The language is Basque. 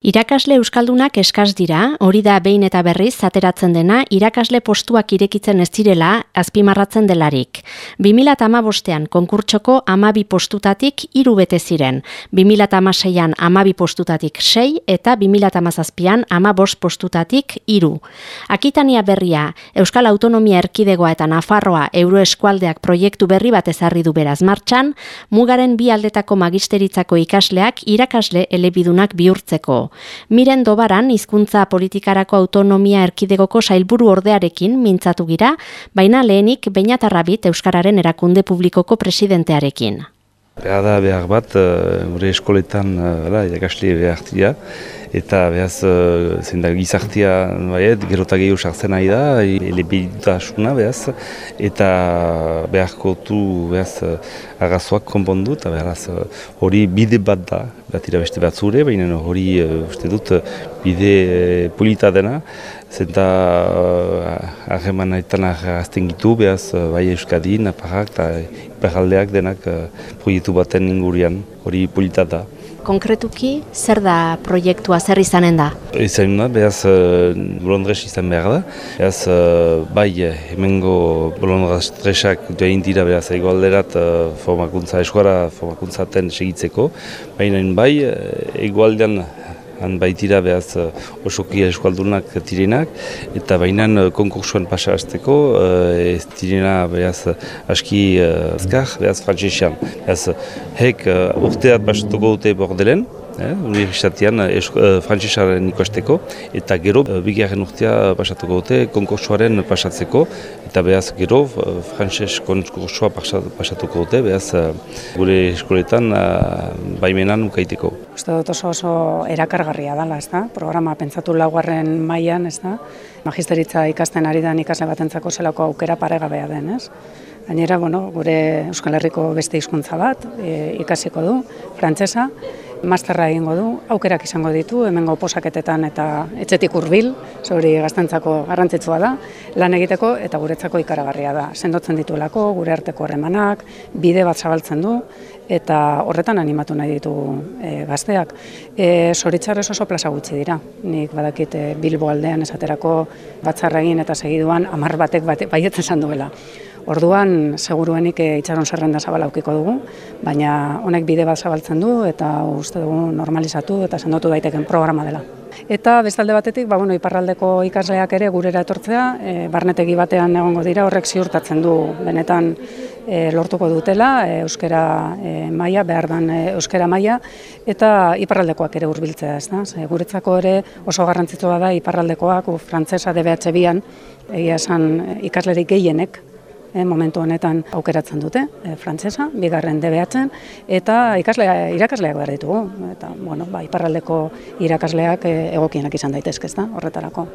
Irakasle euskaldunak eskaz dira, hori da behin eta berriz zateratzen dena irakasle postuak irekitzen ez direla azpimarratzen delarik. 2008an konkurtsoko amabi postutatik iru bete ziren, 2008an amabi postutatik sei eta 2008an ama bost postutatik iru. Akitania berria, Euskal Autonomia Erkidegoa eta Nafarroa Euroeskualdeak proiektu berri bat ezarri du beraz martxan, mugaren bi aldetako magisteritzako ikasleak irakasle elebidunak bihurtzeko. Miren dobaran hizkuntza politikarako autonomia erkidegoko sailburu ordearekin mintzatu gira, baina lehenik bainatarrabit Euskararen erakunde publikoko presidentearekin. Behar da behar bat, eh, gure eskoletan, uh, irakasle behar dira, eta behaz, uh, zein da gizartia, baiet, gerota gehiago sartzen nahi da, elebitasuna behaz, eta beharko du behaz, agazoak konpondu, eta behaz, hori bide bat da, bat beste bat zure, baina hori, uste dut, bide polita dena, zenta hageman uh, azten gitu, behaz, bai Euskadi, Naparrak eta Iparaldeak denak uh, proiektu baten ingurian, hori polita da. Konkretuki, zer da proiektua, zer izanen da? Izanen da, behaz, uh, Bolondres izan behar da. Behaz, uh, bai, hemengo Bolondresak duain dira, behaz, ego alderat uh, formakuntza, eskuara formakuntzaten segitzeko. Baina, bai, ego aldean han baitira behaz uh, osoki eskualdunak tirenak, eta bainan uh, konkursuan pasa azteko, uh, ez tirena behaz aski azkar, behaz frantzesean. Behaz, hek urteat pasatuko dute bordelen, eh, universitatean eh, eh, frantzisaren ikasteko, eta gero eh, bigarren urtea pasatuko dute konkursuaren pasatzeko, eta behaz gero frantzes konkursua pasatuko dute, behaz gure eskoletan baimenan ukaiteko. Uste dut oso oso erakargarria dela, ez da? Programa pentsatu laugarren mailan, ez da? Magisteritza ikasten ari da ikasle batentzako zelako aukera paregabea den, ez? Gainera, bueno, gure Euskal Herriko beste hizkuntza bat e, ikasiko du, frantsesa, masterra egingo du, aukerak izango ditu, hemengo posaketetan eta etxetik hurbil, hori gaztentzako garrantzitsua da, lan egiteko eta guretzako ikaragarria da. Sendotzen dituelako, gure arteko horremanak, bide bat zabaltzen du, eta horretan animatu nahi ditu e, gazteak. E, Zoritzarrez oso plaza gutxi dira, nik badakit e, Bilbo aldean esaterako batzarra egin eta segiduan amar batek bate, baietzen esan duela. Orduan, seguruenik e, itxaron zerrenda zabala aukiko dugu, baina honek bide bat zabaltzen du eta uste dugu normalizatu eta sendotu daiteken programa dela. Eta bestalde batetik, ba, bueno, iparraldeko ikasleak ere gurera etortzea, e, barnetegi batean egongo dira, horrek ziurtatzen du benetan e, lortuko dutela, e, euskera e, maia, behar dan e, euskera maia, eta iparraldekoak ere hurbiltzea ez da. guretzako ere oso garrantzitsua da iparraldekoak, frantzesa DBH bian, egia esan ikaslerik gehienek, e, momentu honetan aukeratzen dute, e, frantsesa, bigarren debeatzen, eta ikaslea, irakasleak behar ditugu, eta, bueno, ba, iparraldeko irakasleak e, egokienak izan daitezke, ez da, horretarako.